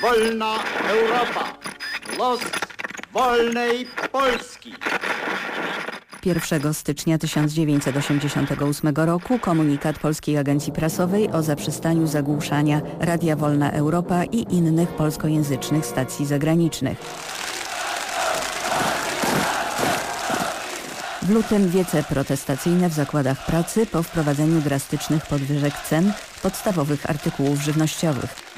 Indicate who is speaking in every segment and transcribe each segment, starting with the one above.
Speaker 1: wolna Europa. Los wolnej Polski.
Speaker 2: 1 stycznia 1988 roku komunikat Polskiej Agencji Prasowej o zaprzestaniu zagłuszania Radia Wolna Europa i innych polskojęzycznych stacji zagranicznych. W lutym wiece protestacyjne w zakładach pracy po wprowadzeniu drastycznych podwyżek cen podstawowych artykułów żywnościowych.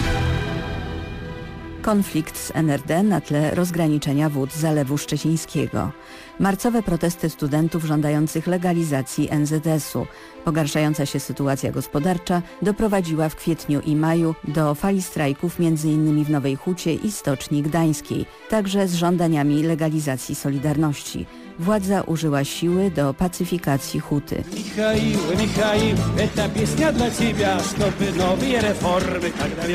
Speaker 2: Konflikt z NRD na tle rozgraniczenia wód Zalewu Szczecińskiego. Marcowe protesty studentów żądających legalizacji NZS-u. Pogarszająca się sytuacja gospodarcza doprowadziła w kwietniu i maju do fali strajków m.in. w Nowej Hucie i Stoczni Gdańskiej, także z żądaniami legalizacji Solidarności władza użyła siły do pacyfikacji huty.
Speaker 3: Ta piesnia dla ciebie, stopy nowe reformy, tak ty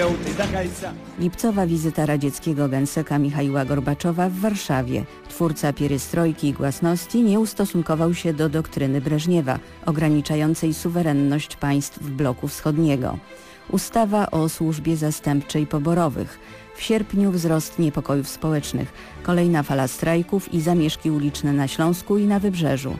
Speaker 3: końca.
Speaker 2: Lipcowa wizyta radzieckiego genseka Michaiła Gorbaczowa w Warszawie. Twórca pierestrojki i głasności nie ustosunkował się do doktryny Breżniewa, ograniczającej suwerenność państw bloku wschodniego. Ustawa o służbie zastępczej poborowych. W sierpniu wzrost niepokojów społecznych, kolejna fala strajków i zamieszki uliczne na Śląsku i na Wybrzeżu.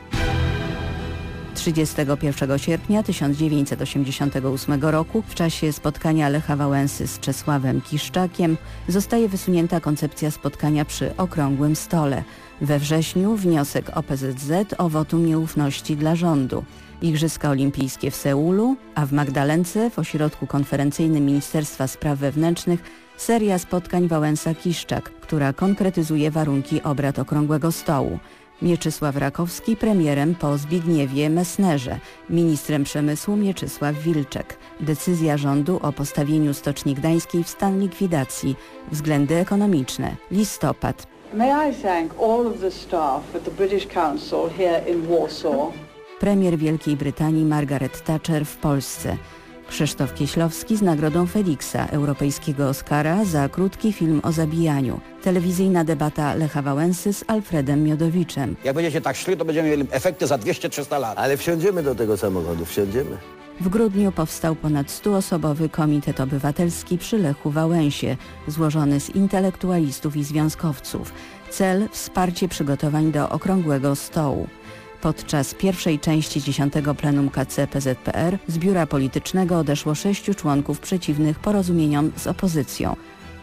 Speaker 2: 31 sierpnia 1988 roku w czasie spotkania Lecha Wałęsy z Czesławem Kiszczakiem zostaje wysunięta koncepcja spotkania przy okrągłym stole. We wrześniu wniosek OPZZ o wotum nieufności dla rządu. Igrzyska Olimpijskie w Seulu, a w Magdalence w ośrodku konferencyjnym Ministerstwa Spraw Wewnętrznych seria spotkań Wałęsa-Kiszczak, która konkretyzuje warunki obrad Okrągłego Stołu. Mieczysław Rakowski premierem po Zbigniewie Mesnerze, ministrem przemysłu Mieczysław Wilczek. Decyzja rządu o postawieniu Stoczni Gdańskiej w stan likwidacji. Względy ekonomiczne. Listopad.
Speaker 4: May I thank all of the staff at the British Council here in Warsaw.
Speaker 2: Premier Wielkiej Brytanii Margaret Thatcher w Polsce. Krzysztof Kieślowski z nagrodą Feliksa, europejskiego Oscara za krótki film o zabijaniu. Telewizyjna debata Lecha Wałęsy z Alfredem Miodowiczem.
Speaker 5: Jak będziecie tak szli, to będziemy mieli efekty za 200-300 lat.
Speaker 6: Ale wsiądziemy do tego samochodu, wsiądziemy.
Speaker 2: W grudniu powstał ponad 100-osobowy Komitet Obywatelski przy Lechu Wałęsie, złożony z intelektualistów i związkowców. Cel – wsparcie przygotowań do Okrągłego Stołu. Podczas pierwszej części 10 plenum KC PZPR z biura politycznego odeszło sześciu członków przeciwnych porozumieniom z opozycją.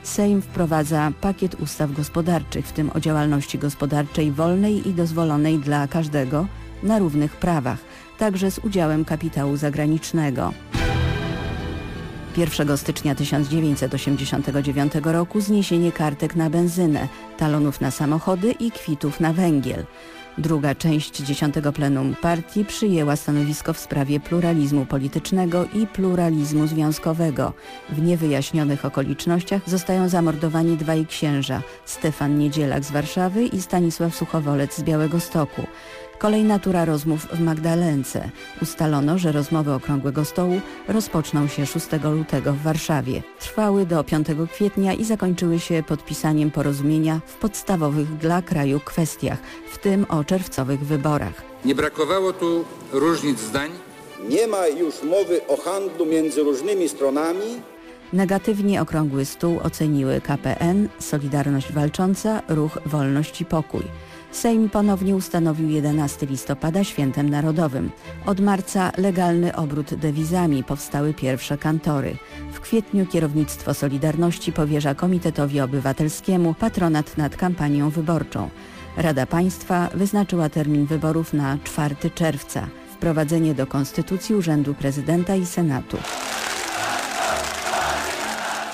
Speaker 2: Sejm wprowadza pakiet ustaw gospodarczych, w tym o działalności gospodarczej wolnej i dozwolonej dla każdego na równych prawach, także z udziałem kapitału zagranicznego. 1 stycznia 1989 roku zniesienie kartek na benzynę, talonów na samochody i kwitów na węgiel. Druga część dziesiątego plenum partii przyjęła stanowisko w sprawie pluralizmu politycznego i pluralizmu związkowego. W niewyjaśnionych okolicznościach zostają zamordowani dwaj księża, Stefan Niedzielak z Warszawy i Stanisław Suchowolec z Białego Stoku. Kolejna tura rozmów w Magdalence. Ustalono, że rozmowy Okrągłego Stołu rozpoczną się 6 lutego w Warszawie. Trwały do 5 kwietnia i zakończyły się podpisaniem porozumienia w podstawowych dla kraju kwestiach, w tym o czerwcowych wyborach.
Speaker 7: Nie brakowało tu różnic zdań.
Speaker 8: Nie ma już mowy o handlu między różnymi stronami.
Speaker 2: Negatywnie Okrągły Stół oceniły KPN, Solidarność Walcząca, Ruch Wolność i Pokój. Sejm ponownie ustanowił 11 listopada świętem narodowym. Od marca legalny obrót dewizami powstały pierwsze kantory. W kwietniu kierownictwo Solidarności powierza Komitetowi Obywatelskiemu patronat nad kampanią wyborczą. Rada Państwa wyznaczyła termin wyborów na 4 czerwca. Wprowadzenie do Konstytucji Urzędu Prezydenta i Senatu.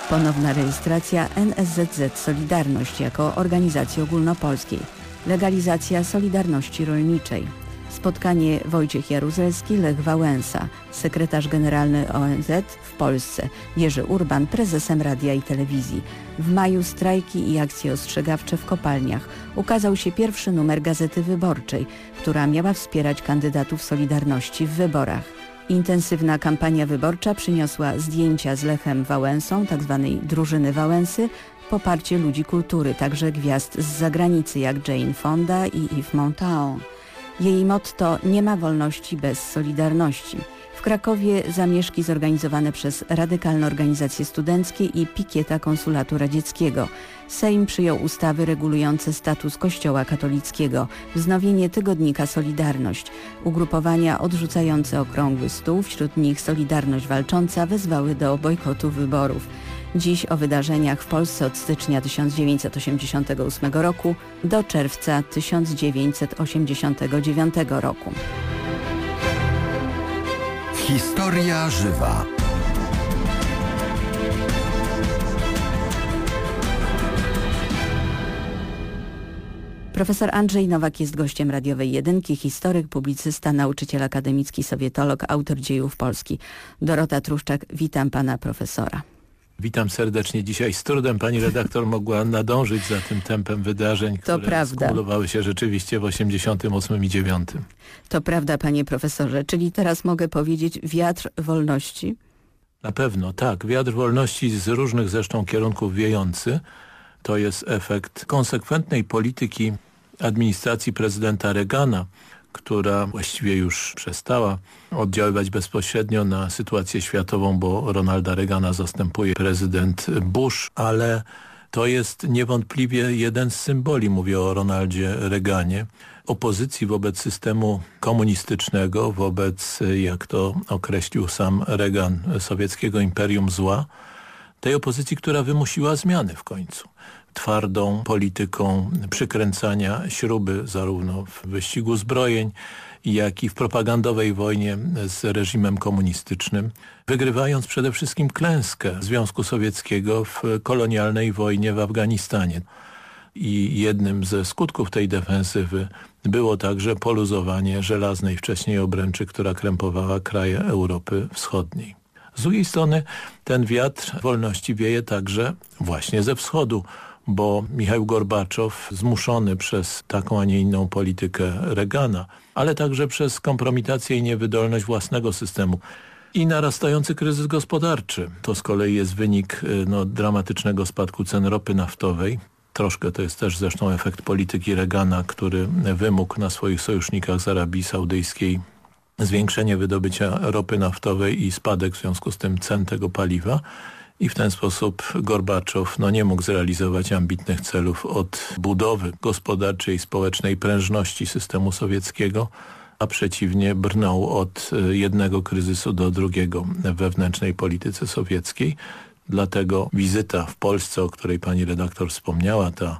Speaker 2: Ponowna rejestracja NSZZ Solidarność jako organizacji ogólnopolskiej legalizacja Solidarności Rolniczej. Spotkanie Wojciech Jaruzelski, Lech Wałęsa, sekretarz generalny ONZ w Polsce, Jerzy Urban, prezesem radia i telewizji. W maju strajki i akcje ostrzegawcze w kopalniach. Ukazał się pierwszy numer Gazety Wyborczej, która miała wspierać kandydatów Solidarności w wyborach. Intensywna kampania wyborcza przyniosła zdjęcia z Lechem Wałęsą, tzw. Tak drużyny Wałęsy, poparcie ludzi kultury, także gwiazd z zagranicy jak Jane Fonda i Yves Montand. Jej motto nie ma wolności bez solidarności. W Krakowie zamieszki zorganizowane przez radykalne organizacje studenckie i pikieta konsulatu radzieckiego. Sejm przyjął ustawy regulujące status Kościoła katolickiego, wznowienie tygodnika Solidarność. Ugrupowania odrzucające okrągły stół, wśród nich Solidarność Walcząca, wezwały do bojkotu wyborów. Dziś o wydarzeniach w Polsce od stycznia 1988 roku do czerwca 1989 roku.
Speaker 9: Historia żywa.
Speaker 2: Profesor Andrzej Nowak jest gościem radiowej jedynki, historyk, publicysta, nauczyciel akademicki, sowietolog, autor dziejów Polski. Dorota Truszczak, witam pana profesora.
Speaker 10: Witam serdecznie. Dzisiaj z trudem pani redaktor mogła nadążyć za tym tempem wydarzeń,
Speaker 2: to
Speaker 10: które
Speaker 2: prawda.
Speaker 10: skumulowały się rzeczywiście w 88 i 9.
Speaker 2: To prawda, panie profesorze. Czyli teraz mogę powiedzieć wiatr wolności?
Speaker 10: Na pewno, tak. Wiatr wolności z różnych zresztą kierunków wiejący to jest efekt konsekwentnej polityki administracji prezydenta Reagana, która właściwie już przestała oddziaływać bezpośrednio na sytuację światową, bo Ronalda Reagana zastępuje prezydent Bush, ale to jest niewątpliwie jeden z symboli, mówię o Ronaldzie Reaganie, opozycji wobec systemu komunistycznego, wobec, jak to określił sam Reagan, sowieckiego imperium zła, tej opozycji, która wymusiła zmiany w końcu twardą polityką przykręcania śruby zarówno w wyścigu zbrojeń, jak i w propagandowej wojnie z reżimem komunistycznym, wygrywając przede wszystkim klęskę Związku Sowieckiego w kolonialnej wojnie w Afganistanie. I jednym ze skutków tej defensywy było także poluzowanie żelaznej wcześniej obręczy, która krępowała kraje Europy Wschodniej. Z drugiej strony ten wiatr wolności wieje także właśnie ze wschodu, bo Michał Gorbaczow zmuszony przez taką, a nie inną politykę Reagana, ale także przez kompromitację i niewydolność własnego systemu i narastający kryzys gospodarczy. To z kolei jest wynik y, no, dramatycznego spadku cen ropy naftowej. Troszkę to jest też zresztą efekt polityki Reagana, który wymógł na swoich sojusznikach z Arabii Saudyjskiej zwiększenie wydobycia ropy naftowej i spadek w związku z tym cen tego paliwa i w ten sposób Gorbaczow no, nie mógł zrealizować ambitnych celów od budowy gospodarczej społecznej prężności systemu sowieckiego, a przeciwnie brnął od e, jednego kryzysu do drugiego w wewnętrznej polityce sowieckiej. Dlatego wizyta w Polsce, o której pani redaktor wspomniała, ta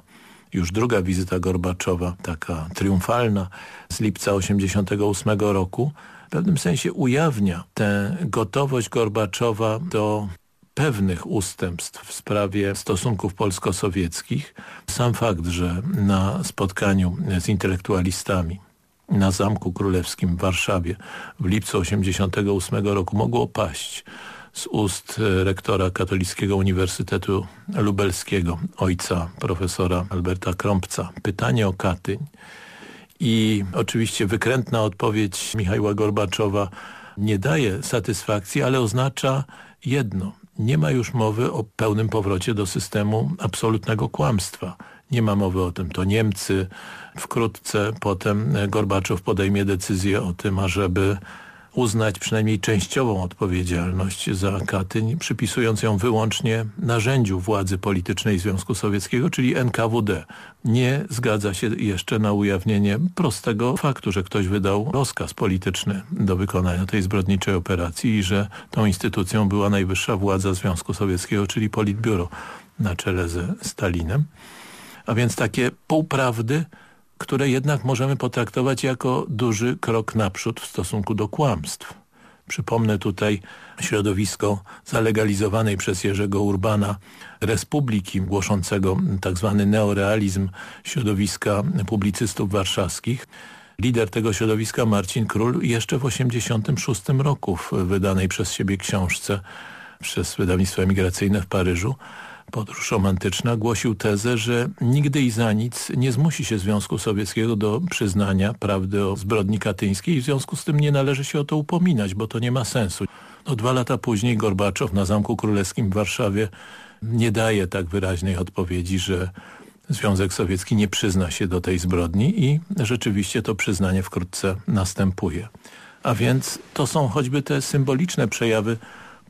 Speaker 10: już druga wizyta Gorbaczowa, taka triumfalna z lipca 1988 roku, w pewnym sensie ujawnia tę gotowość Gorbaczowa do pewnych ustępstw w sprawie stosunków polsko-sowieckich. Sam fakt, że na spotkaniu z intelektualistami na Zamku Królewskim w Warszawie w lipcu 1988 roku mogło paść z ust rektora Katolickiego Uniwersytetu Lubelskiego, ojca profesora Alberta Krąpca, pytanie o Katyń i oczywiście wykrętna odpowiedź Michała Gorbaczowa nie daje satysfakcji, ale oznacza jedno – nie ma już mowy o pełnym powrocie do systemu absolutnego kłamstwa. Nie ma mowy o tym. To Niemcy wkrótce potem Gorbaczow podejmie decyzję o tym, ażeby uznać przynajmniej częściową odpowiedzialność za Katyń, przypisując ją wyłącznie narzędziu władzy politycznej Związku Sowieckiego, czyli NKWD. Nie zgadza się jeszcze na ujawnienie prostego faktu, że ktoś wydał rozkaz polityczny do wykonania tej zbrodniczej operacji i że tą instytucją była najwyższa władza Związku Sowieckiego, czyli Politbiuro na czele ze Stalinem. A więc takie półprawdy które jednak możemy potraktować jako duży krok naprzód w stosunku do kłamstw. Przypomnę tutaj środowisko zalegalizowanej przez Jerzego Urbana Republiki, głoszącego tzw. Tak neorealizm środowiska publicystów warszawskich. Lider tego środowiska Marcin Król jeszcze w 1986 roku w wydanej przez siebie książce przez wydawnictwo emigracyjne w Paryżu podróż romantyczna, głosił tezę, że nigdy i za nic nie zmusi się Związku Sowieckiego do przyznania prawdy o zbrodni katyńskiej i w związku z tym nie należy się o to upominać, bo to nie ma sensu. No, dwa lata później Gorbaczow na Zamku Królewskim w Warszawie nie daje tak wyraźnej odpowiedzi, że Związek Sowiecki nie przyzna się do tej zbrodni i rzeczywiście to przyznanie wkrótce następuje. A więc to są choćby te symboliczne przejawy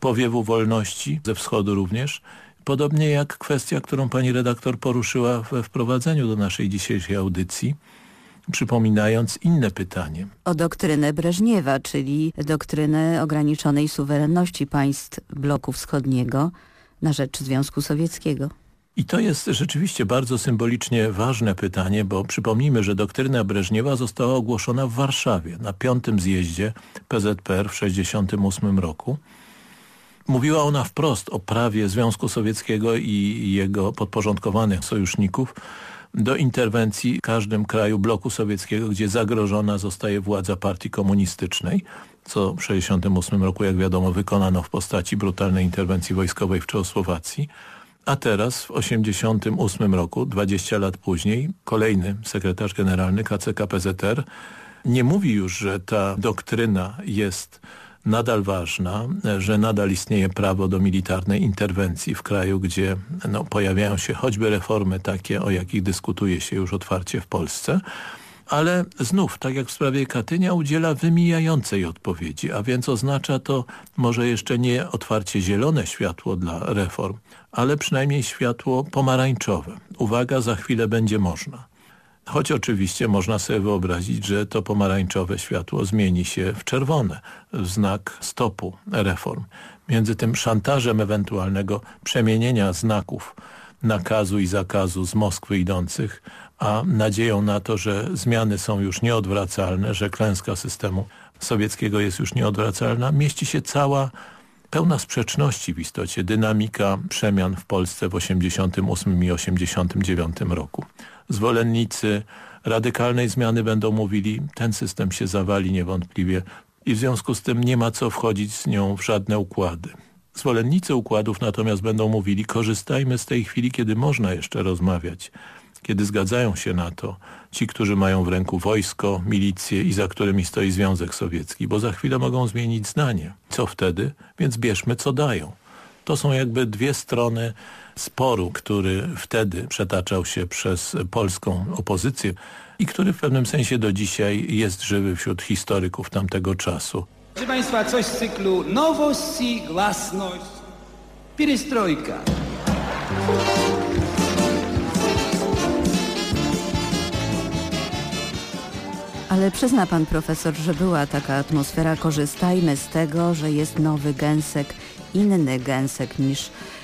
Speaker 10: powiewu wolności, ze wschodu również, podobnie jak kwestia, którą pani redaktor poruszyła we wprowadzeniu do naszej dzisiejszej audycji, przypominając inne pytanie.
Speaker 2: O doktrynę Breżniewa, czyli doktrynę ograniczonej suwerenności państw bloku wschodniego na rzecz Związku Sowieckiego.
Speaker 10: I to jest rzeczywiście bardzo symbolicznie ważne pytanie, bo przypomnijmy, że doktryna Breżniewa została ogłoszona w Warszawie na piątym zjeździe PZPR w 1968 roku. Mówiła ona wprost o prawie Związku Sowieckiego i jego podporządkowanych sojuszników do interwencji w każdym kraju bloku sowieckiego, gdzie zagrożona zostaje władza partii komunistycznej, co w 1968 roku, jak wiadomo, wykonano w postaci brutalnej interwencji wojskowej w Czechosłowacji. A teraz w 1988 roku, 20 lat później, kolejny sekretarz generalny KCK-PZR nie mówi już, że ta doktryna jest nadal ważna, że nadal istnieje prawo do militarnej interwencji w kraju, gdzie no, pojawiają się choćby reformy takie, o jakich dyskutuje się już otwarcie w Polsce, ale znów, tak jak w sprawie Katynia, udziela wymijającej odpowiedzi, a więc oznacza to może jeszcze nie otwarcie zielone światło dla reform, ale przynajmniej światło pomarańczowe. Uwaga, za chwilę będzie można. Choć oczywiście można sobie wyobrazić, że to pomarańczowe światło zmieni się w czerwone, w znak stopu reform. Między tym szantażem ewentualnego przemienienia znaków nakazu i zakazu z Moskwy idących, a nadzieją na to, że zmiany są już nieodwracalne, że klęska systemu sowieckiego jest już nieodwracalna, mieści się cała pełna sprzeczności w istocie dynamika przemian w Polsce w 88 i 89 roku. Zwolennicy radykalnej zmiany będą mówili, ten system się zawali niewątpliwie i w związku z tym nie ma co wchodzić z nią w żadne układy. Zwolennicy układów natomiast będą mówili, korzystajmy z tej chwili, kiedy można jeszcze rozmawiać, kiedy zgadzają się na to ci, którzy mają w ręku wojsko, milicję i za którymi stoi Związek Sowiecki, bo za chwilę mogą zmienić zdanie. Co wtedy? Więc bierzmy, co dają. To są jakby dwie strony sporu, który wtedy przetaczał się przez polską opozycję i który w pewnym sensie do dzisiaj jest żywy wśród historyków tamtego czasu.
Speaker 3: Proszę Państwa, coś z cyklu nowości, glasność, perestrojka.
Speaker 2: Ale przyzna pan profesor, że była taka atmosfera, korzystajmy z tego, że jest nowy gęsek, inny gęsek niż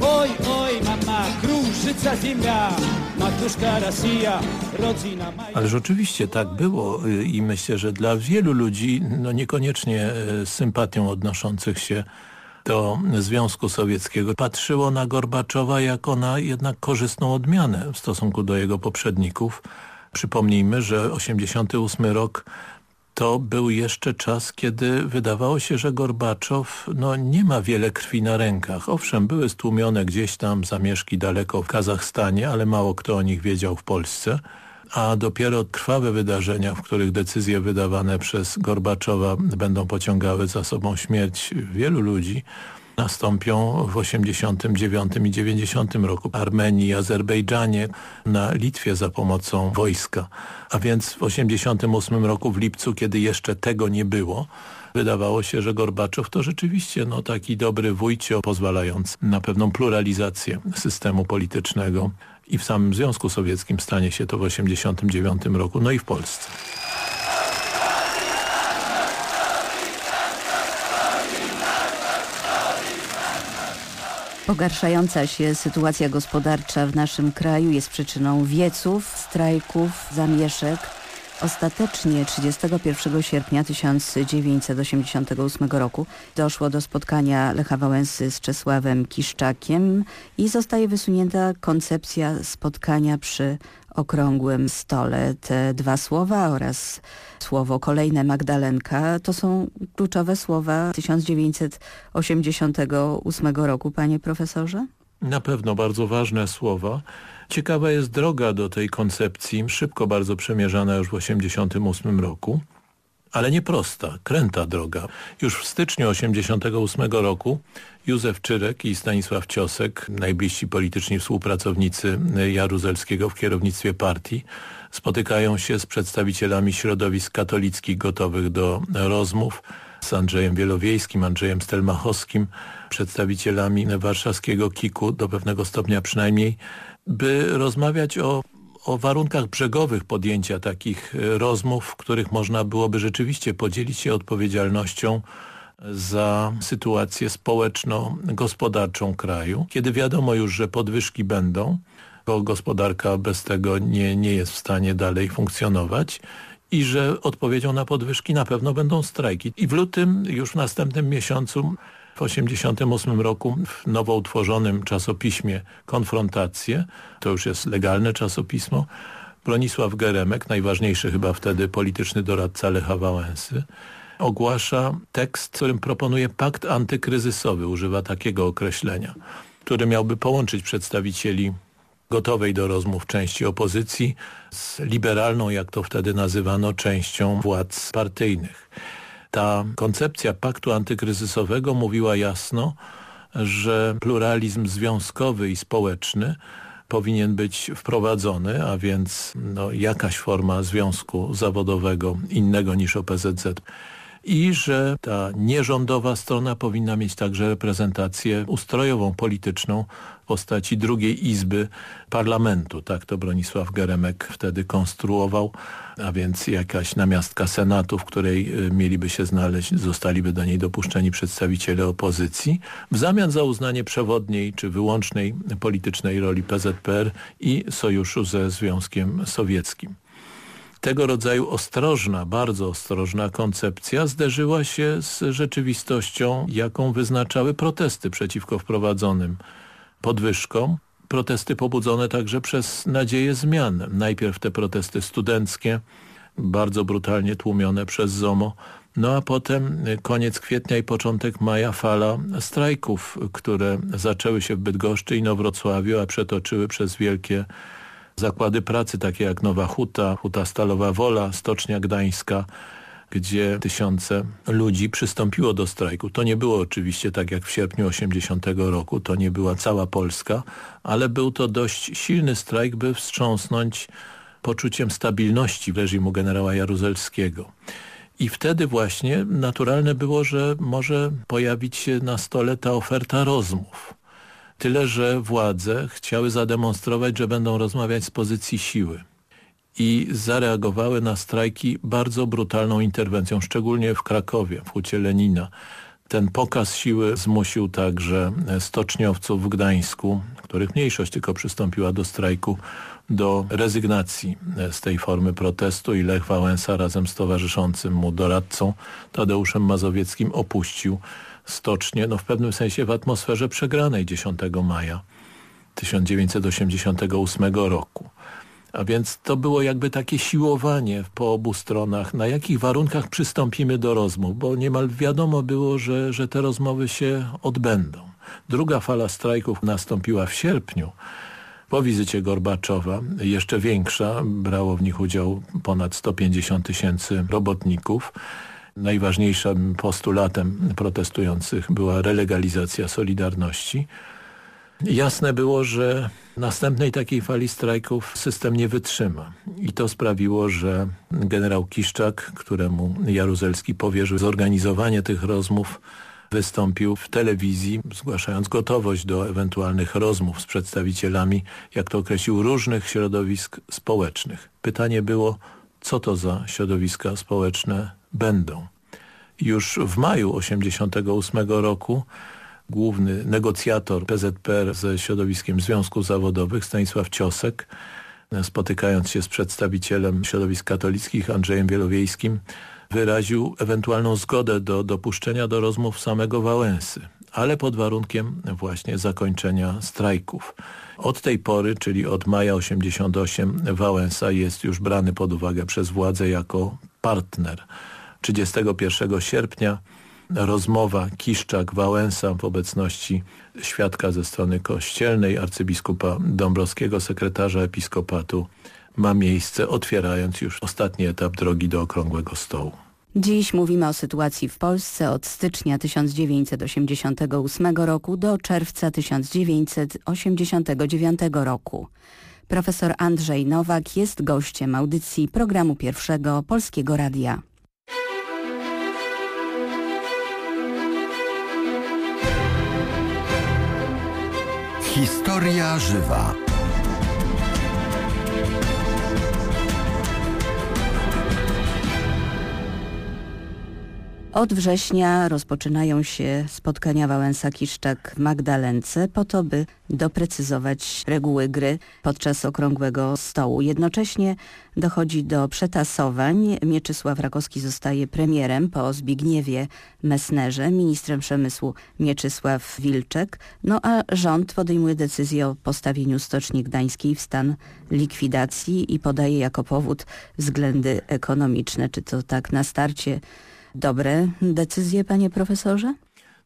Speaker 3: Oj, oj, mama, kruszyca ziemia, matuszka Rosja, rodzina
Speaker 10: maja. Ależ oczywiście tak było y, i myślę, że dla wielu ludzi, no niekoniecznie z sympatią odnoszących się do Związku Sowieckiego, patrzyło na Gorbaczowa jako na jednak korzystną odmianę w stosunku do jego poprzedników. Przypomnijmy, że 88 rok to był jeszcze czas, kiedy wydawało się, że Gorbaczow no, nie ma wiele krwi na rękach. Owszem, były stłumione gdzieś tam zamieszki daleko w Kazachstanie, ale mało kto o nich wiedział w Polsce. A dopiero krwawe wydarzenia, w których decyzje wydawane przez Gorbaczowa będą pociągały za sobą śmierć wielu ludzi, nastąpią w 89 i 90 roku Armenii Azerbejdżanie, na Litwie za pomocą wojska. A więc w 88 roku w lipcu, kiedy jeszcze tego nie było, wydawało się, że Gorbaczow to rzeczywiście no, taki dobry wójcio pozwalając na pewną pluralizację systemu politycznego i w samym Związku Sowieckim stanie się to w 89 roku, no i w Polsce.
Speaker 2: Pogarszająca się sytuacja gospodarcza w naszym kraju jest przyczyną wieców, strajków, zamieszek. Ostatecznie 31 sierpnia 1988 roku doszło do spotkania Lecha Wałęsy z Czesławem Kiszczakiem i zostaje wysunięta koncepcja spotkania przy okrągłym stole. Te dwa słowa oraz słowo kolejne Magdalenka to są kluczowe słowa 1988 roku, panie profesorze?
Speaker 10: Na pewno bardzo ważne słowa. Ciekawa jest droga do tej koncepcji, szybko bardzo przemierzana już w 1988 roku ale nie prosta, kręta droga. Już w styczniu 1988 roku Józef Czyrek i Stanisław Ciosek, najbliżsi polityczni współpracownicy Jaruzelskiego w kierownictwie partii, spotykają się z przedstawicielami środowisk katolickich gotowych do rozmów, z Andrzejem Wielowiejskim, Andrzejem Stelmachowskim, przedstawicielami warszawskiego KIK-u do pewnego stopnia przynajmniej, by rozmawiać o o warunkach brzegowych podjęcia takich e, rozmów, w których można byłoby rzeczywiście podzielić się odpowiedzialnością za sytuację społeczno-gospodarczą kraju, kiedy wiadomo już, że podwyżki będą, bo gospodarka bez tego nie, nie jest w stanie dalej funkcjonować i że odpowiedzią na podwyżki na pewno będą strajki. I w lutym, już w następnym miesiącu w 1988 roku w nowo utworzonym czasopiśmie Konfrontacje, to już jest legalne czasopismo, Bronisław Geremek, najważniejszy chyba wtedy polityczny doradca Lecha Wałęsy, ogłasza tekst, którym proponuje pakt antykryzysowy, używa takiego określenia, który miałby połączyć przedstawicieli gotowej do rozmów części opozycji z liberalną, jak to wtedy nazywano, częścią władz partyjnych ta koncepcja paktu antykryzysowego mówiła jasno, że pluralizm związkowy i społeczny powinien być wprowadzony, a więc no, jakaś forma związku zawodowego innego niż OPZZ i że ta nierządowa strona powinna mieć także reprezentację ustrojową, polityczną w postaci drugiej izby parlamentu. Tak to Bronisław Geremek wtedy konstruował, a więc jakaś namiastka senatu, w której y, mieliby się znaleźć, zostaliby do niej dopuszczeni przedstawiciele opozycji, w zamian za uznanie przewodniej czy wyłącznej politycznej roli PZPR i sojuszu ze Związkiem Sowieckim tego rodzaju ostrożna, bardzo ostrożna koncepcja zderzyła się z rzeczywistością, jaką wyznaczały protesty przeciwko wprowadzonym podwyżkom. Protesty pobudzone także przez nadzieję zmian. Najpierw te protesty studenckie, bardzo brutalnie tłumione przez ZOMO, no a potem koniec kwietnia i początek maja fala strajków, które zaczęły się w Bydgoszczy i Nowrocławiu, a przetoczyły przez wielkie zakłady pracy takie jak Nowa Huta, Huta Stalowa Wola, Stocznia Gdańska, gdzie tysiące ludzi przystąpiło do strajku. To nie było oczywiście tak jak w sierpniu 80 roku, to nie była cała Polska, ale był to dość silny strajk, by wstrząsnąć poczuciem stabilności reżimu generała Jaruzelskiego. I wtedy właśnie naturalne było, że może pojawić się na stole ta oferta rozmów. Tyle, że władze chciały zademonstrować, że będą rozmawiać z pozycji siły i zareagowały na strajki bardzo brutalną interwencją, szczególnie w Krakowie, w Hucie Lenina. Ten pokaz siły zmusił także stoczniowców w Gdańsku, których mniejszość tylko przystąpiła do strajku, do rezygnacji z tej formy protestu i Lech Wałęsa razem z towarzyszącym mu doradcą Tadeuszem Mazowieckim opuścił stocznie, no w pewnym sensie w atmosferze przegranej 10 maja 1988 roku. A więc to było jakby takie siłowanie po obu stronach, na jakich warunkach przystąpimy do rozmów, bo niemal wiadomo było, że, że te rozmowy się odbędą. Druga fala strajków nastąpiła w sierpniu, po wizycie Gorbaczowa, jeszcze większa, brało w nich udział ponad 150 tysięcy robotników. Najważniejszym postulatem protestujących była relegalizacja Solidarności. Jasne było, że następnej takiej fali strajków system nie wytrzyma. I to sprawiło, że generał Kiszczak, któremu Jaruzelski powierzył zorganizowanie tych rozmów, wystąpił w telewizji, zgłaszając gotowość do ewentualnych rozmów z przedstawicielami, jak to określił, różnych środowisk społecznych. Pytanie było, co to za środowiska społeczne będą. Już w maju 1988 roku główny negocjator PZPR ze środowiskiem związków zawodowych Stanisław Ciosek spotykając się z przedstawicielem środowisk katolickich Andrzejem Wielowiejskim wyraził ewentualną zgodę do dopuszczenia do rozmów samego Wałęsy, ale pod warunkiem właśnie zakończenia strajków. Od tej pory, czyli od maja 88 Wałęsa jest już brany pod uwagę przez władzę jako partner 31 sierpnia rozmowa Kiszczak-Wałęsa w obecności świadka ze strony kościelnej, arcybiskupa Dąbrowskiego, sekretarza episkopatu, ma miejsce, otwierając już ostatni etap drogi do Okrągłego Stołu.
Speaker 2: Dziś mówimy o sytuacji w Polsce od stycznia 1988 roku do czerwca 1989 roku. Profesor Andrzej Nowak jest gościem audycji programu pierwszego Polskiego Radia.
Speaker 9: Historia żywa.
Speaker 2: Od września rozpoczynają się spotkania Wałęsa-Kiszczak w Magdalence po to, by doprecyzować reguły gry podczas okrągłego stołu. Jednocześnie dochodzi do przetasowań. Mieczysław Rakowski zostaje premierem po Zbigniewie Messnerze, ministrem przemysłu Mieczysław Wilczek, no a rząd podejmuje decyzję o postawieniu Stoczni Gdańskiej w stan likwidacji i podaje jako powód względy ekonomiczne. Czy to tak na starcie dobre decyzje, panie profesorze?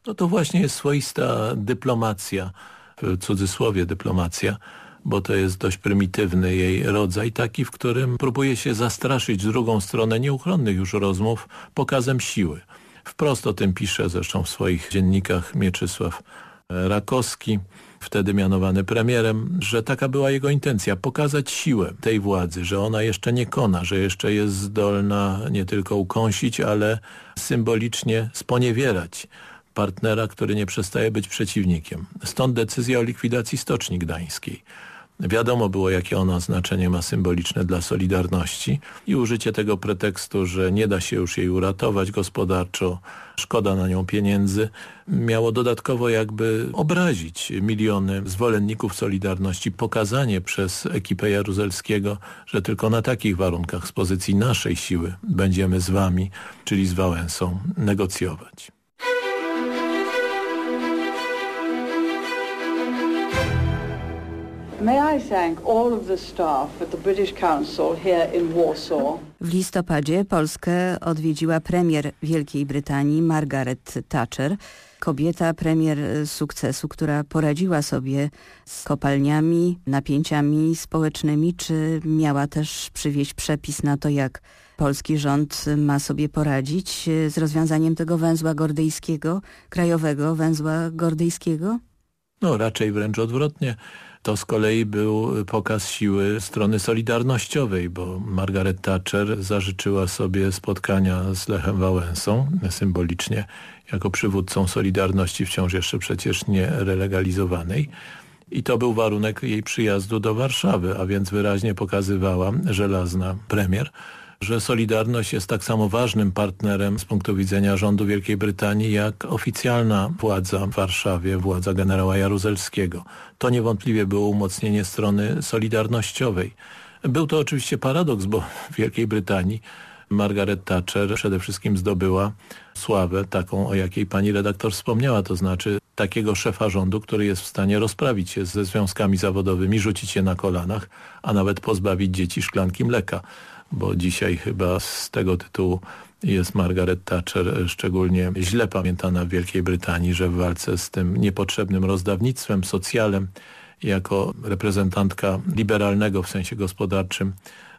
Speaker 10: No to właśnie jest swoista dyplomacja, w cudzysłowie dyplomacja, bo to jest dość prymitywny jej rodzaj, taki, w którym próbuje się zastraszyć drugą stronę nieuchronnych już rozmów pokazem siły. Wprost o tym pisze zresztą w swoich dziennikach Mieczysław Rakowski, wtedy mianowany premierem, że taka była jego intencja, pokazać siłę tej władzy, że ona jeszcze nie kona, że jeszcze jest zdolna nie tylko ukąsić, ale symbolicznie sponiewierać partnera, który nie przestaje być przeciwnikiem. Stąd decyzja o likwidacji Stoczni Gdańskiej. Wiadomo było, jakie ona znaczenie ma symboliczne dla Solidarności i użycie tego pretekstu, że nie da się już jej uratować gospodarczo, szkoda na nią pieniędzy, miało dodatkowo jakby obrazić miliony zwolenników Solidarności, pokazanie przez ekipę Jaruzelskiego, że tylko na takich warunkach z pozycji naszej siły będziemy z wami, czyli z Wałęsą, negocjować.
Speaker 2: W listopadzie Polskę odwiedziła premier Wielkiej Brytanii Margaret Thatcher, kobieta premier sukcesu, która poradziła sobie z kopalniami, napięciami społecznymi, czy miała też przywieźć przepis na to, jak polski rząd ma sobie poradzić z rozwiązaniem tego węzła gordyjskiego, krajowego węzła gordyjskiego?
Speaker 10: No raczej wręcz odwrotnie. To z kolei był pokaz siły strony solidarnościowej, bo Margaret Thatcher zażyczyła sobie spotkania z Lechem Wałęsą, symbolicznie jako przywódcą Solidarności wciąż jeszcze przecież nie relegalizowanej. I to był warunek jej przyjazdu do Warszawy, a więc wyraźnie pokazywała żelazna premier, że Solidarność jest tak samo ważnym partnerem z punktu widzenia rządu Wielkiej Brytanii, jak oficjalna władza w Warszawie, władza generała Jaruzelskiego. To niewątpliwie było umocnienie strony solidarnościowej. Był to oczywiście paradoks, bo w Wielkiej Brytanii Margaret Thatcher przede wszystkim zdobyła sławę taką, o jakiej pani redaktor wspomniała, to znaczy takiego szefa rządu, który jest w stanie rozprawić się ze związkami zawodowymi, rzucić je na kolanach, a nawet pozbawić dzieci szklanki mleka bo dzisiaj chyba z tego tytułu jest Margaret Thatcher szczególnie źle pamiętana w Wielkiej Brytanii, że w walce z tym niepotrzebnym rozdawnictwem, socjalem, jako reprezentantka liberalnego w sensie gospodarczym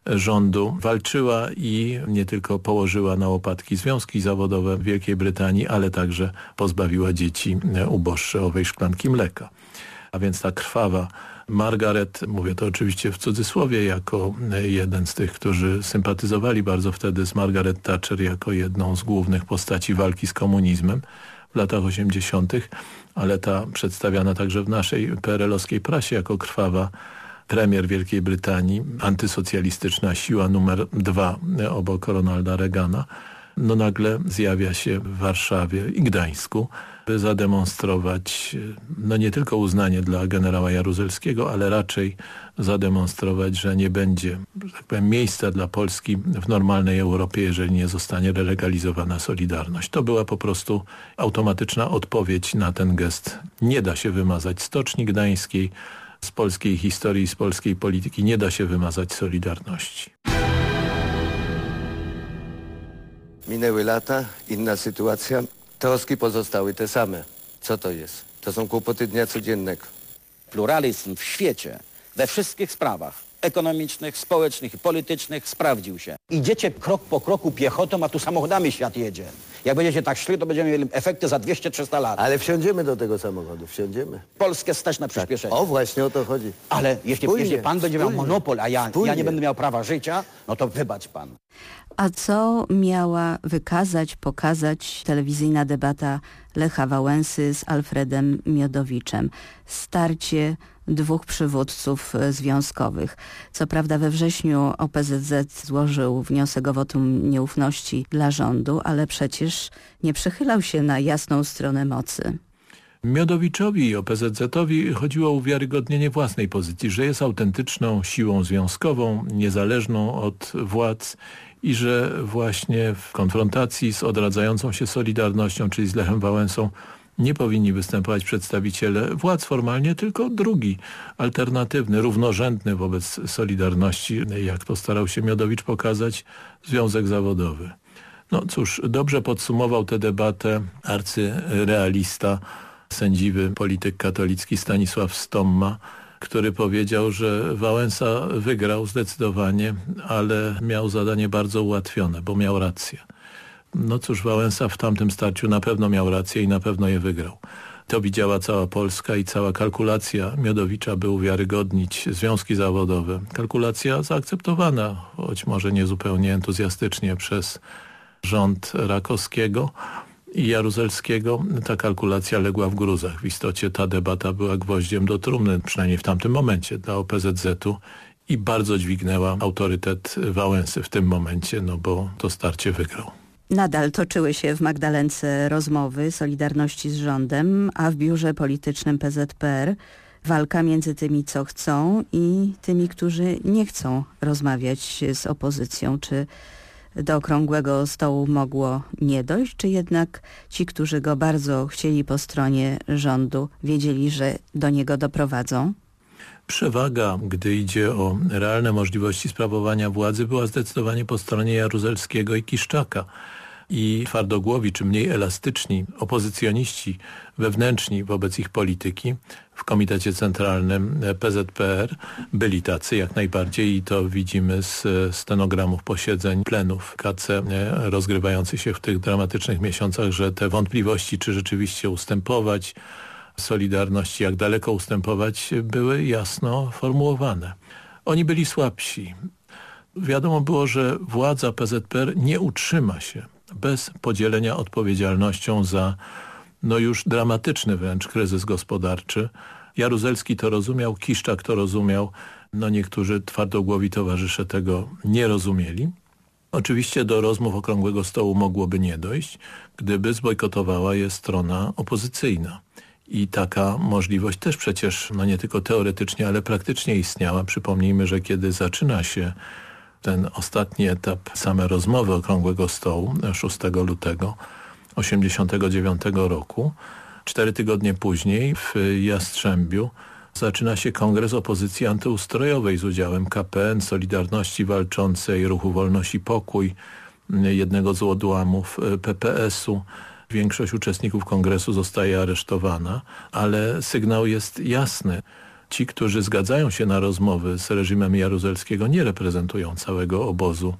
Speaker 10: rządu walczyła i nie tylko położyła na łopatki związki zawodowe w Wielkiej Brytanii, ale także pozbawiła dzieci uboższe owej szklanki mleka. A więc ta krwawa Margaret, mówię to oczywiście w cudzysłowie, jako jeden z tych, którzy sympatyzowali bardzo wtedy z Margaret Thatcher jako jedną z głównych postaci walki z komunizmem w latach 80., ale ta przedstawiana także w naszej PRL-owskiej prasie jako krwawa premier Wielkiej Brytanii, antysocjalistyczna siła numer dwa obok Ronalda Reagana, no nagle zjawia się w Warszawie i Gdańsku by zademonstrować no nie tylko uznanie dla generała Jaruzelskiego, ale raczej zademonstrować, że nie będzie tak powiem, miejsca dla Polski w normalnej Europie, jeżeli nie zostanie relegalizowana Solidarność. To była po prostu automatyczna odpowiedź na ten gest. Nie da się wymazać Stoczni Gdańskiej z polskiej historii, z polskiej polityki. Nie da się wymazać Solidarności.
Speaker 6: Minęły lata, inna sytuacja. Troski pozostały te same. Co to jest? To są kłopoty dnia codziennego.
Speaker 5: Pluralizm w świecie, we wszystkich sprawach ekonomicznych, społecznych i politycznych sprawdził się. Idziecie krok po kroku piechotą, a tu samochodami świat jedzie. Jak będziecie tak szli, to będziemy mieli efekty za 200-300 lat.
Speaker 6: Ale wsiądziemy do tego samochodu, wsiądziemy.
Speaker 5: Polskę stać na przyspieszenie.
Speaker 6: O, właśnie o to chodzi.
Speaker 5: Ale jeśli, jeśli pan będzie miał monopol, a ja, ja nie będę miał prawa życia, no to wybacz pan.
Speaker 2: A co miała wykazać, pokazać telewizyjna debata Lecha Wałęsy z Alfredem Miodowiczem? Starcie dwóch przywódców e, związkowych. Co prawda we wrześniu OPZZ złożył wniosek o wotum nieufności dla rządu, ale przecież nie przychylał się na jasną stronę mocy.
Speaker 10: Miodowiczowi i OPZZ-owi chodziło o uwiarygodnienie własnej pozycji, że jest autentyczną siłą związkową, niezależną od władz i że właśnie w konfrontacji z odradzającą się Solidarnością, czyli z Lechem Wałęsą, nie powinni występować przedstawiciele władz formalnie, tylko drugi, alternatywny, równorzędny wobec Solidarności, jak to starał się Miodowicz pokazać, Związek Zawodowy. No cóż, dobrze podsumował tę debatę arcyrealista, sędziwy polityk katolicki Stanisław Stomma, który powiedział, że Wałęsa wygrał zdecydowanie, ale miał zadanie bardzo ułatwione, bo miał rację. No cóż, Wałęsa w tamtym starciu na pewno miał rację i na pewno je wygrał. To widziała cała Polska i cała kalkulacja Miodowicza, by uwiarygodnić związki zawodowe. Kalkulacja zaakceptowana, choć może nie zupełnie entuzjastycznie przez rząd Rakowskiego Jaruzelskiego. Ta kalkulacja legła w gruzach. W istocie ta debata była gwoździem do trumny, przynajmniej w tamtym momencie dla OPZZ-u i bardzo dźwignęła autorytet Wałęsy w tym momencie, no bo to starcie wygrał.
Speaker 2: Nadal toczyły się w Magdalence rozmowy Solidarności z rządem, a w biurze politycznym PZPR walka między tymi, co chcą i tymi, którzy nie chcą rozmawiać z opozycją. Czy do okrągłego stołu mogło nie dojść, czy jednak ci, którzy go bardzo chcieli po stronie rządu, wiedzieli, że do niego doprowadzą?
Speaker 10: Przewaga, gdy idzie o realne możliwości sprawowania władzy, była zdecydowanie po stronie Jaruzelskiego i Kiszczaka i twardogłowi czy mniej elastyczni opozycjoniści wewnętrzni wobec ich polityki w Komitecie Centralnym PZPR byli tacy jak najbardziej i to widzimy z stenogramów posiedzeń plenów KC rozgrywających się w tych dramatycznych miesiącach, że te wątpliwości czy rzeczywiście ustępować Solidarności, jak daleko ustępować były jasno formułowane. Oni byli słabsi. Wiadomo było, że władza PZPR nie utrzyma się bez podzielenia odpowiedzialnością za no już dramatyczny wręcz kryzys gospodarczy. Jaruzelski to rozumiał, Kiszczak to rozumiał, no niektórzy twardogłowi towarzysze tego nie rozumieli. Oczywiście do rozmów Okrągłego Stołu mogłoby nie dojść, gdyby zbojkotowała je strona opozycyjna. I taka możliwość też przecież, no nie tylko teoretycznie, ale praktycznie istniała. Przypomnijmy, że kiedy zaczyna się ten ostatni etap, same rozmowy Okrągłego Stołu 6 lutego 1989 roku, cztery tygodnie później w Jastrzębiu zaczyna się kongres opozycji antyustrojowej z udziałem KPN, Solidarności Walczącej, Ruchu Wolność i Pokój, jednego z odłamów PPS-u. Większość uczestników kongresu zostaje aresztowana, ale sygnał jest jasny. Ci, którzy zgadzają się na rozmowy z reżimem Jaruzelskiego nie reprezentują całego obozu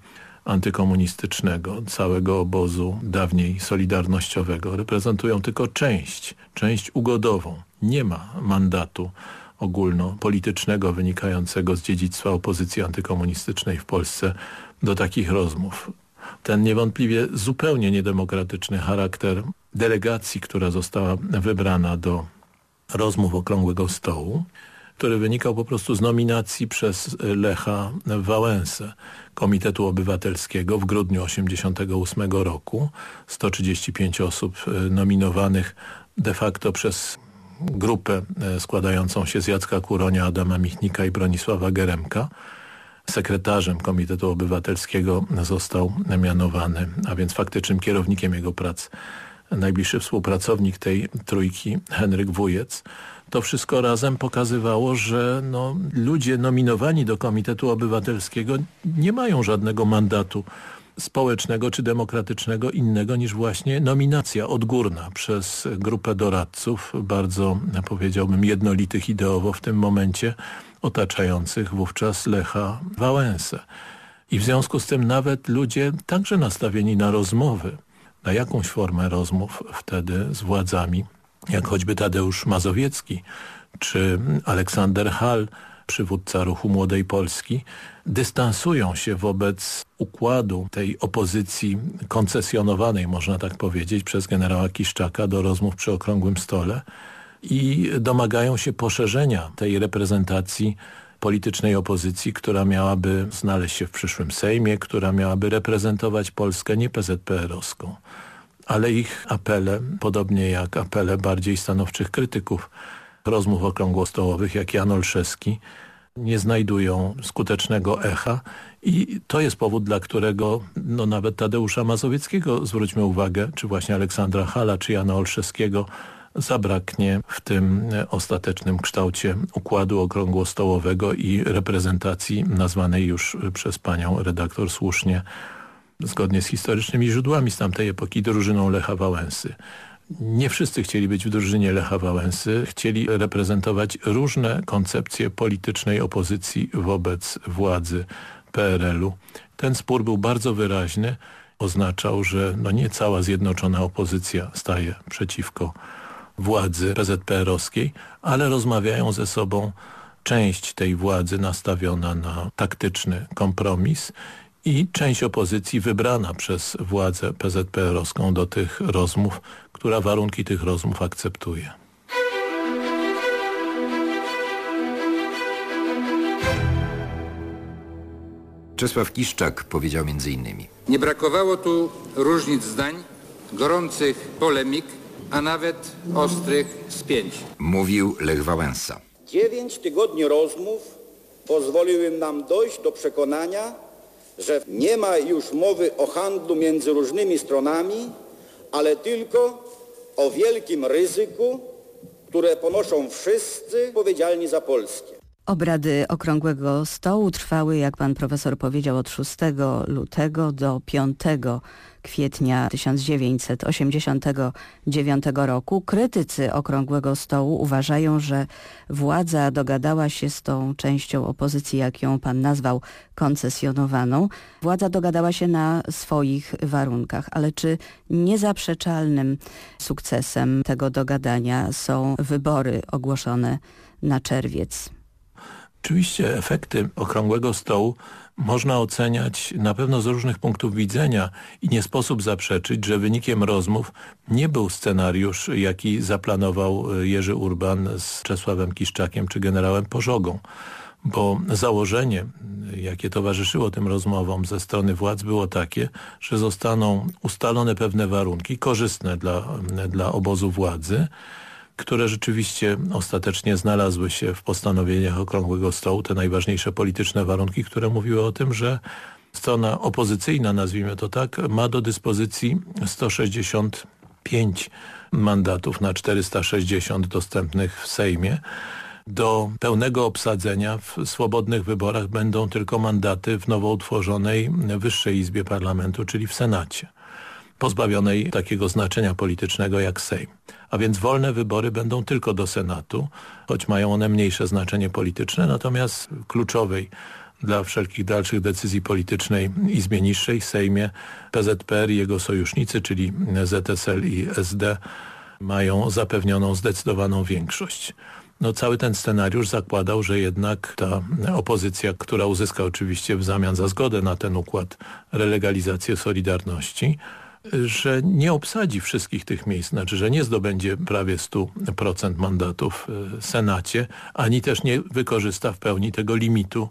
Speaker 10: antykomunistycznego, całego obozu dawniej solidarnościowego. Reprezentują tylko część, część ugodową. Nie ma mandatu ogólnopolitycznego wynikającego z dziedzictwa opozycji antykomunistycznej w Polsce do takich rozmów. Ten niewątpliwie zupełnie niedemokratyczny charakter delegacji, która została wybrana do rozmów Okrągłego Stołu, który wynikał po prostu z nominacji przez Lecha Wałęsę Komitetu Obywatelskiego w grudniu 1988 roku. 135 osób nominowanych de facto przez grupę składającą się z Jacka Kuronia, Adama Michnika i Bronisława Geremka. Sekretarzem Komitetu Obywatelskiego został mianowany, a więc faktycznym kierownikiem jego prac najbliższy współpracownik tej trójki Henryk Wujec. To wszystko razem pokazywało, że no, ludzie nominowani do Komitetu Obywatelskiego nie mają żadnego mandatu społecznego czy demokratycznego innego niż właśnie nominacja odgórna przez grupę doradców, bardzo powiedziałbym jednolitych ideowo w tym momencie, otaczających wówczas Lecha Wałęsę. I w związku z tym nawet ludzie także nastawieni na rozmowy, na jakąś formę rozmów wtedy z władzami, jak choćby Tadeusz Mazowiecki czy Aleksander Hall, przywódca ruchu Młodej Polski, dystansują się wobec układu tej opozycji koncesjonowanej, można tak powiedzieć, przez generała Kiszczaka do rozmów przy Okrągłym Stole i domagają się poszerzenia tej reprezentacji politycznej opozycji, która miałaby znaleźć się w przyszłym Sejmie, która miałaby reprezentować Polskę nie PZPR-owską. Ale ich apele, podobnie jak apele bardziej stanowczych krytyków rozmów okrągłostołowych, jak Jan Olszewski, nie znajdują skutecznego echa. I to jest powód, dla którego no, nawet Tadeusza Mazowieckiego, zwróćmy uwagę, czy właśnie Aleksandra Hala, czy Jana Olszewskiego, zabraknie w tym ostatecznym kształcie układu okrągłostołowego i reprezentacji nazwanej już przez panią redaktor słusznie zgodnie z historycznymi źródłami z tamtej epoki drużyną Lecha Wałęsy. Nie wszyscy chcieli być w drużynie Lecha Wałęsy, chcieli reprezentować różne koncepcje politycznej opozycji wobec władzy PRL-u. Ten spór był bardzo wyraźny, oznaczał, że no nie cała zjednoczona opozycja staje przeciwko władzy PZPR-owskiej, ale rozmawiają ze sobą część tej władzy nastawiona na taktyczny kompromis i część opozycji wybrana przez władzę PZPR-owską do tych rozmów, która warunki tych rozmów akceptuje.
Speaker 11: Czesław Kiszczak powiedział m.in.
Speaker 7: Nie brakowało tu różnic zdań, gorących polemik, a nawet ostrych spięć.
Speaker 11: Mówił Lech Wałęsa.
Speaker 8: Dziewięć tygodni rozmów pozwoliły nam dojść do przekonania, że nie ma już mowy o handlu między różnymi stronami, ale tylko o wielkim ryzyku, które ponoszą wszyscy odpowiedzialni za Polskę.
Speaker 2: Obrady Okrągłego Stołu trwały, jak pan profesor powiedział, od 6 lutego do 5 kwietnia 1989 roku. Krytycy Okrągłego Stołu uważają, że władza dogadała się z tą częścią opozycji, jak ją pan nazwał, koncesjonowaną. Władza dogadała się na swoich warunkach, ale czy niezaprzeczalnym sukcesem tego dogadania są wybory ogłoszone na czerwiec?
Speaker 10: Oczywiście efekty Okrągłego Stołu można oceniać na pewno z różnych punktów widzenia i nie sposób zaprzeczyć, że wynikiem rozmów nie był scenariusz, jaki zaplanował Jerzy Urban z Czesławem Kiszczakiem czy generałem Pożogą bo założenie, jakie towarzyszyło tym rozmowom ze strony władz było takie, że zostaną ustalone pewne warunki korzystne dla, dla obozu władzy, które rzeczywiście ostatecznie znalazły się w postanowieniach Okrągłego Stołu, te najważniejsze polityczne warunki, które mówiły o tym, że strona opozycyjna, nazwijmy to tak, ma do dyspozycji 165 mandatów na 460 dostępnych w Sejmie. Do pełnego obsadzenia w swobodnych wyborach będą tylko mandaty w nowo utworzonej Wyższej Izbie Parlamentu, czyli w Senacie pozbawionej takiego znaczenia politycznego jak Sejm. A więc wolne wybory będą tylko do Senatu, choć mają one mniejsze znaczenie polityczne, natomiast kluczowej dla wszelkich dalszych decyzji politycznej Izbie Niższej, Sejmie, PZPR i jego sojusznicy, czyli ZSL i SD mają zapewnioną zdecydowaną większość. No, cały ten scenariusz zakładał, że jednak ta opozycja, która uzyska oczywiście w zamian za zgodę na ten układ relegalizację Solidarności, że nie obsadzi wszystkich tych miejsc, znaczy, że nie zdobędzie prawie 100% mandatów w Senacie, ani też nie wykorzysta w pełni tego limitu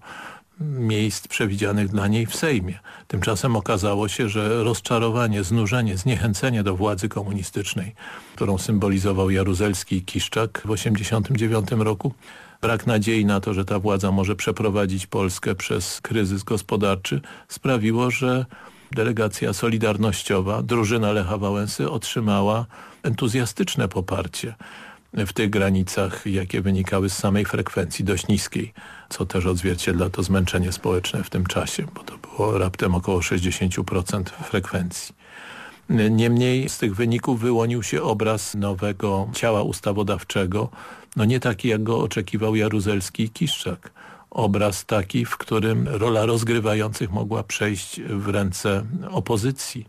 Speaker 10: miejsc przewidzianych dla niej w Sejmie. Tymczasem okazało się, że rozczarowanie, znużenie, zniechęcenie do władzy komunistycznej, którą symbolizował Jaruzelski i Kiszczak w 1989 roku, brak nadziei na to, że ta władza może przeprowadzić Polskę przez kryzys gospodarczy, sprawiło, że delegacja solidarnościowa, drużyna Lecha Wałęsy otrzymała entuzjastyczne poparcie. w tych granicach, jakie wynikały z samej frekwencji dość niskiej, co też odzwierciedla to zmęczenie społeczne w tym czasie, bo to było raptem około 60% frekwencji. Niemniej z tych wyników wyłonił się obraz nowego ciała ustawodawczego, no nie taki jak go oczekiwał Jaruzelski i Kiszczak. Obraz taki, w którym rola rozgrywających mogła przejść w ręce opozycji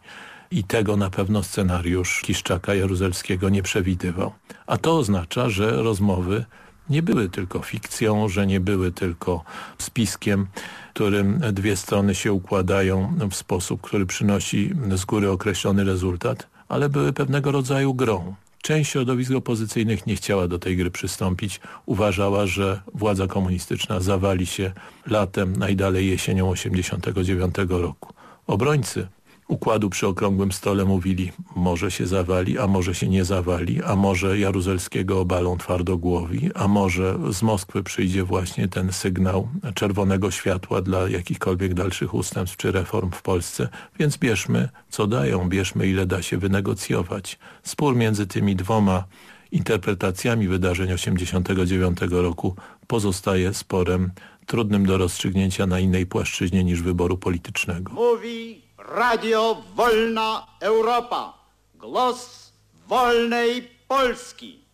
Speaker 10: i tego na pewno scenariusz Kiszczaka Jaruzelskiego nie przewidywał. A to oznacza, że rozmowy nie były tylko fikcją, że nie były tylko spiskiem, którym dwie strony się układają w sposób, który przynosi z góry określony rezultat, ale były pewnego rodzaju grą. Część środowisk opozycyjnych nie chciała do tej gry przystąpić. Uważała, że władza komunistyczna zawali się latem, najdalej jesienią 1989 roku. Obrońcy układu przy okrągłym stole mówili może się zawali, a może się nie zawali, a może Jaruzelskiego obalą twardogłowi, a może z Moskwy przyjdzie właśnie ten sygnał czerwonego światła dla jakichkolwiek dalszych ustępstw czy reform w Polsce, więc bierzmy co dają, bierzmy ile da się wynegocjować. Spór między tymi dwoma interpretacjami wydarzeń 89 roku pozostaje sporem trudnym do rozstrzygnięcia na innej płaszczyźnie niż wyboru politycznego.
Speaker 1: Mówi Radio Wolna Europa. Głos wolnej Polski.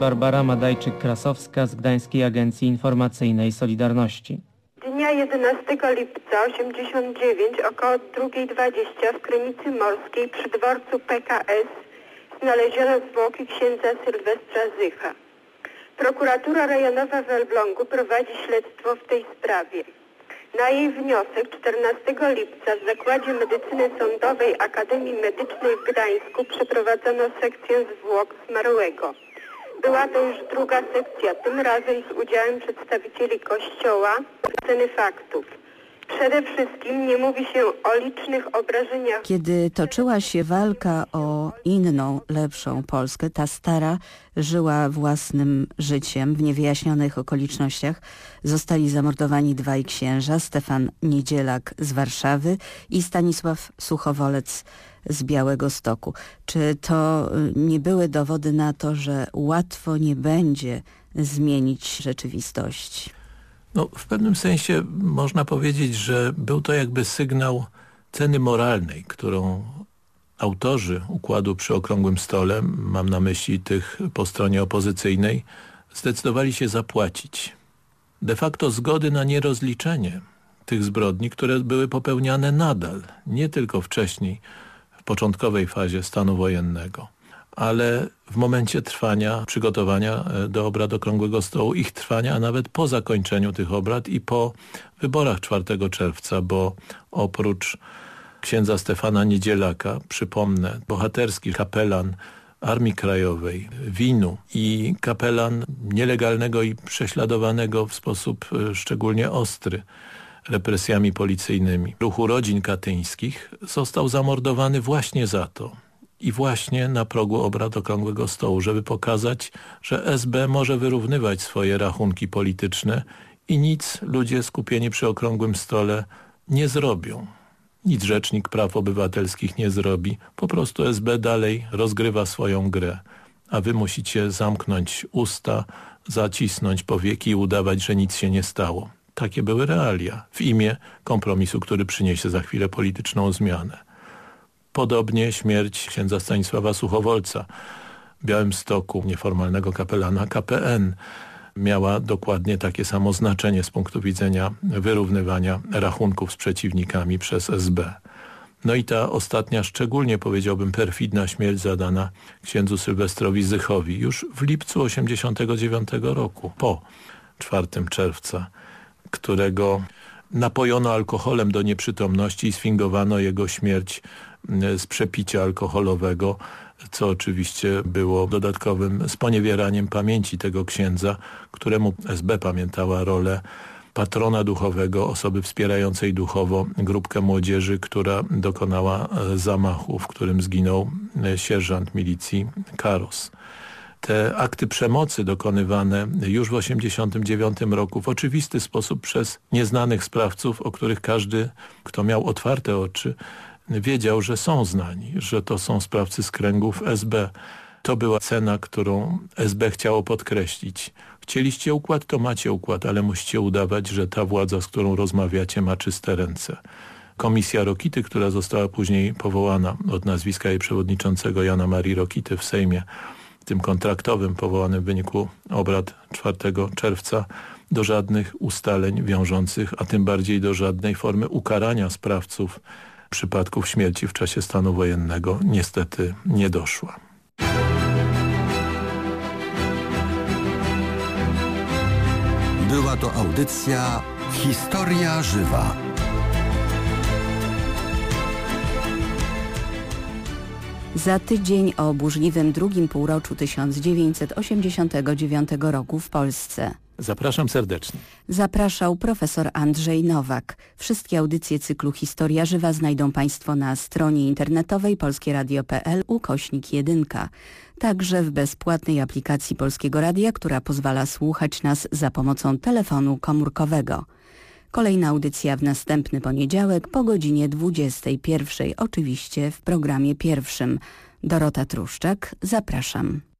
Speaker 12: Barbara Madajczyk-Krasowska z Gdańskiej Agencji Informacyjnej Solidarności.
Speaker 13: Dnia 11 lipca 89 około 2.20 w Krynicy Morskiej przy dworcu PKS znaleziono zwłoki księdza Sylwestra Zycha. Prokuratura rejonowa w Elblągu prowadzi śledztwo w tej sprawie. Na jej wniosek 14 lipca w Zakładzie Medycyny Sądowej Akademii Medycznej w Gdańsku przeprowadzono sekcję zwłok zmarłego. Była to już druga sekcja, tym razem z udziałem przedstawicieli Kościoła, ceny faktów. Przede wszystkim nie mówi się o licznych obrażeniach.
Speaker 2: Kiedy toczyła się walka o inną, lepszą Polskę, ta stara żyła własnym życiem w niewyjaśnionych okolicznościach. Zostali zamordowani dwaj księża, Stefan Niedzielak z Warszawy i Stanisław Suchowolec z Białego Stoku. Czy to y, nie były dowody na to, że łatwo nie będzie zmienić rzeczywistości?
Speaker 10: No, w pewnym sensie można powiedzieć, że był to jakby sygnał ceny moralnej, którą autorzy układu przy okrągłym stole, mam na myśli tych po stronie opozycyjnej, zdecydowali się zapłacić. De facto zgody na nierozliczenie tych zbrodni, które były popełniane nadal, nie tylko wcześniej, w początkowej fazie stanu wojennego ale w momencie trwania, przygotowania e, do obrad Okrągłego Stołu, ich trwania, a nawet po zakończeniu tych obrad i po wyborach 4 czerwca, bo oprócz księdza Stefana Niedzielaka, przypomnę, bohaterski kapelan Armii Krajowej, Winu i kapelan nielegalnego i prześladowanego w sposób e, szczególnie ostry represjami policyjnymi. Ruchu rodzin katyńskich, został zamordowany właśnie za to, i właśnie na progu obrad Okrągłego Stołu, żeby pokazać, że SB może wyrównywać swoje rachunki polityczne i nic ludzie skupieni przy Okrągłym Stole nie zrobią. Nic Rzecznik Praw Obywatelskich nie zrobi. Po prostu SB dalej rozgrywa swoją grę, a wy musicie zamknąć usta, zacisnąć powieki i udawać, że nic się nie stało. Takie były realia w imię kompromisu, który przyniesie za chwilę polityczną zmianę. Podobnie śmierć księdza Stanisława Suchowolca Białymstoku, nieformalnego kapelana KPN, miała dokładnie takie samo znaczenie z punktu widzenia wyrównywania rachunków z przeciwnikami przez SB. No i ta ostatnia, szczególnie powiedziałbym perfidna śmierć zadana księdzu Sylwestrowi Zychowi już w lipcu 89 roku, po 4 czerwca, którego napojono alkoholem do nieprzytomności i sfingowano jego śmierć z przepicia alkoholowego, co oczywiście było dodatkowym sponiewieraniem pamięci tego księdza, któremu SB pamiętała rolę patrona duchowego, osoby wspierającej duchowo grupkę młodzieży, która dokonała zamachu, w którym zginął sierżant milicji Karos. Te akty przemocy dokonywane już w 1989 roku w oczywisty sposób przez nieznanych sprawców, o których każdy, kto miał otwarte oczy, wiedział, że są znani, że to są sprawcy z kręgów SB. To była cena, którą SB chciało podkreślić. Chcieliście układ, to macie układ, ale musicie udawać, że ta władza, z którą rozmawiacie, ma czyste ręce. Komisja Rokity, która została później powołana od nazwiska jej przewodniczącego Jana Marii Rokity w Sejmie, tym kontraktowym powołanym w wyniku obrad 4 czerwca, do żadnych ustaleń wiążących, a tym bardziej do żadnej formy ukarania sprawców przypadków śmierci w czasie stanu wojennego niestety nie doszła.
Speaker 9: Była to audycja Historia Żywa.
Speaker 2: Za tydzień o burzliwym drugim półroczu 1989 roku w Polsce.
Speaker 10: Zapraszam serdecznie.
Speaker 2: Zapraszał profesor Andrzej Nowak. Wszystkie audycje cyklu Historia Żywa znajdą Państwo na stronie internetowej polskieradio.pl ukośnik 1. Także w bezpłatnej aplikacji Polskiego Radia, która pozwala słuchać nas za pomocą telefonu komórkowego. Kolejna audycja w następny poniedziałek po godzinie 21, oczywiście w programie pierwszym. Dorota Truszczak, zapraszam.